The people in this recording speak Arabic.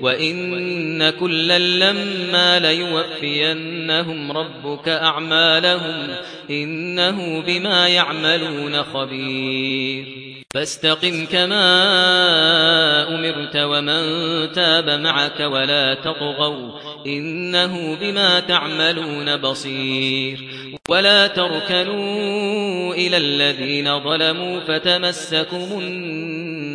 وإن كلا لما ليوفينهم ربك أعمالهم إنه بما يعملون خبير فاستقم كما أمرت ومن تاب معك ولا تطغوا إنه بما تعملون بصير ولا تركنوا إلى الذين ظلموا فتمسكم النار